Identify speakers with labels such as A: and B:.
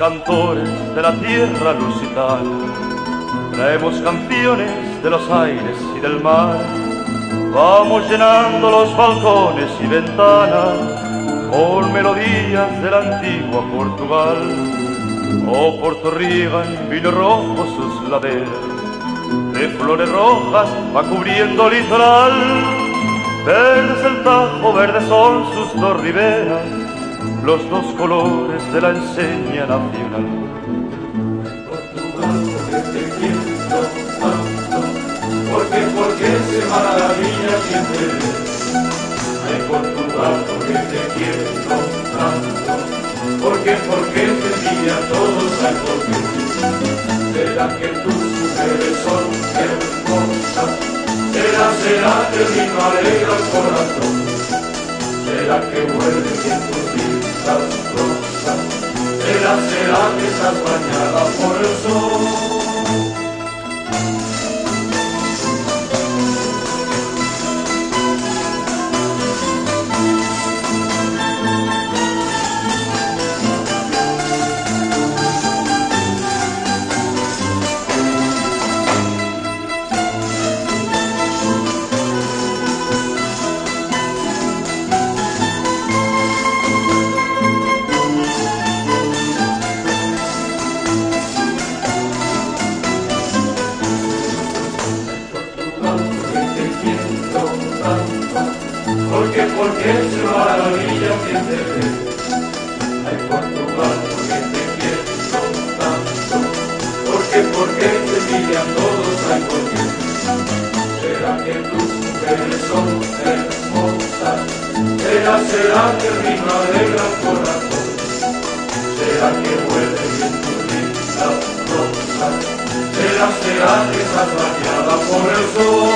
A: cantores de la tierra lusitana, traemos canciones de los aires y del mar. Vamos llenando los balcones y ventanas con melodías de la antigua Portugal. Oh, Puerto Rican, vino rojo sus laderas, de flores rojas va cubriendo el litoral. Verde es el Tajo, verdes son sus dos riberas, los dos colores de la enseña nacional.
B: Portugal, te quiero tanto, porque, porque se maravilla ve. Ay, Portugal, porque te quiero tanto, porque, porque te pilla todos al porque. Será que tus mujeres son hermosas, será, será que mi alegra el corazón, será que bien tus lindas rosas, que estás bañada por el sol. Porque, porque se maravilla quien te ve. Ay, Portugal, porque te quiero tanto, porque, porque te pillan todos, ay, porque. Será que tus mujeres son hermosas, será, será que rima alegra el corazón, será que huele bien tu linda rosa, será, será que estás bañada por el sol.